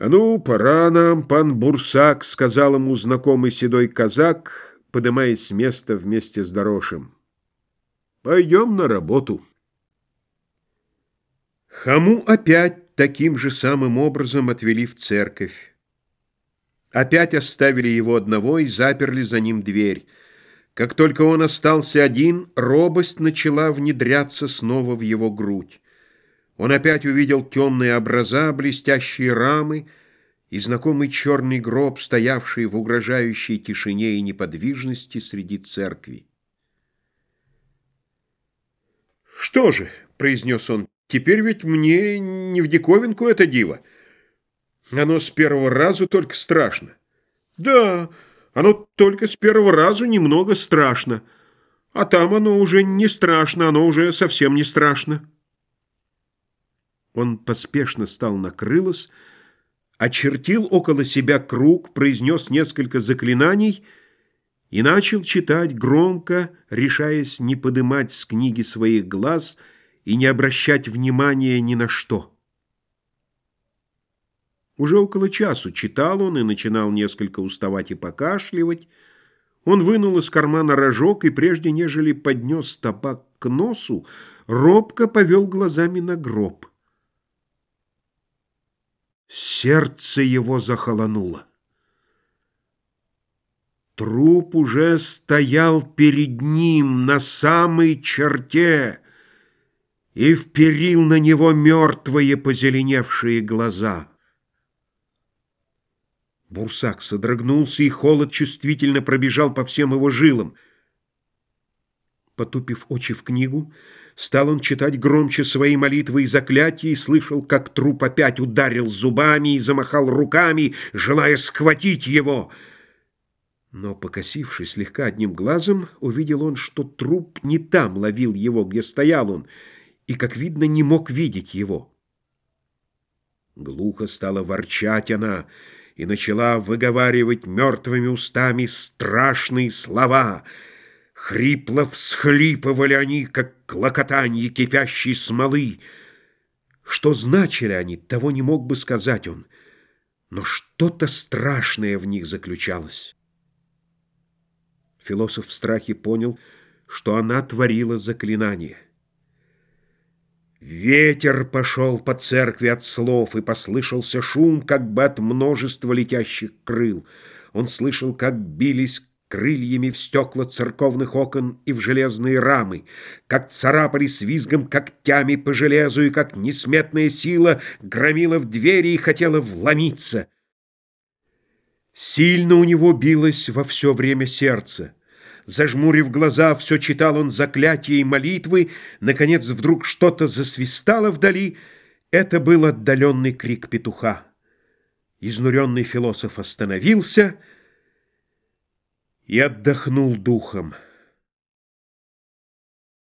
«А ну, пора нам, пан Бурсак», — сказал ему знакомый седой казак, подымаясь с места вместе с Дорошем. «Пойдем на работу». Хаму опять таким же самым образом отвели в церковь. Опять оставили его одного и заперли за ним дверь. Как только он остался один, робость начала внедряться снова в его грудь. Он опять увидел темные образа, блестящие рамы и знакомый черный гроб, стоявший в угрожающей тишине и неподвижности среди церкви. «Что же?» — произнес он. «Теперь ведь мне не в диковинку это диво. Оно с первого разу только страшно». «Да, оно только с первого разу немного страшно. А там оно уже не страшно, оно уже совсем не страшно». Он поспешно стал на крылос, очертил около себя круг, произнес несколько заклинаний и начал читать громко, решаясь не подымать с книги своих глаз и не обращать внимания ни на что. Уже около часу читал он и начинал несколько уставать и покашливать. Он вынул из кармана рожок и, прежде нежели поднес табак к носу, робко повел глазами на гроб. Сердце его захолонуло. Труп уже стоял перед ним на самой черте и вперил на него мертвые позеленевшие глаза. Бурсак содрогнулся, и холод чувствительно пробежал по всем его жилам. Потупив очи в книгу, Стал он читать громче свои молитвы и заклятия и слышал, как труп опять ударил зубами и замахал руками, желая схватить его. Но, покосившись слегка одним глазом, увидел он, что труп не там ловил его, где стоял он, и, как видно, не мог видеть его. Глухо стала ворчать она и начала выговаривать мертвыми устами страшные слова — Хрипло всхлипывали они, как клокотанье кипящей смолы. Что значили они, того не мог бы сказать он, но что-то страшное в них заключалось. Философ в страхе понял, что она творила заклинание. Ветер пошел по церкви от слов, и послышался шум, как бы от множества летящих крыл. Он слышал, как бились крыльями в стекла церковных окон и в железные рамы, как царапали с визгом когтями по железу и как несметная сила громила в двери и хотела вломиться. Сильно у него билось во все время сердце. Зажмурив глаза, все читал он заклятия и молитвы. Наконец вдруг что-то засвистало вдали. Это был отдаленный крик петуха. Изнуренный философ остановился — и отдохнул духом.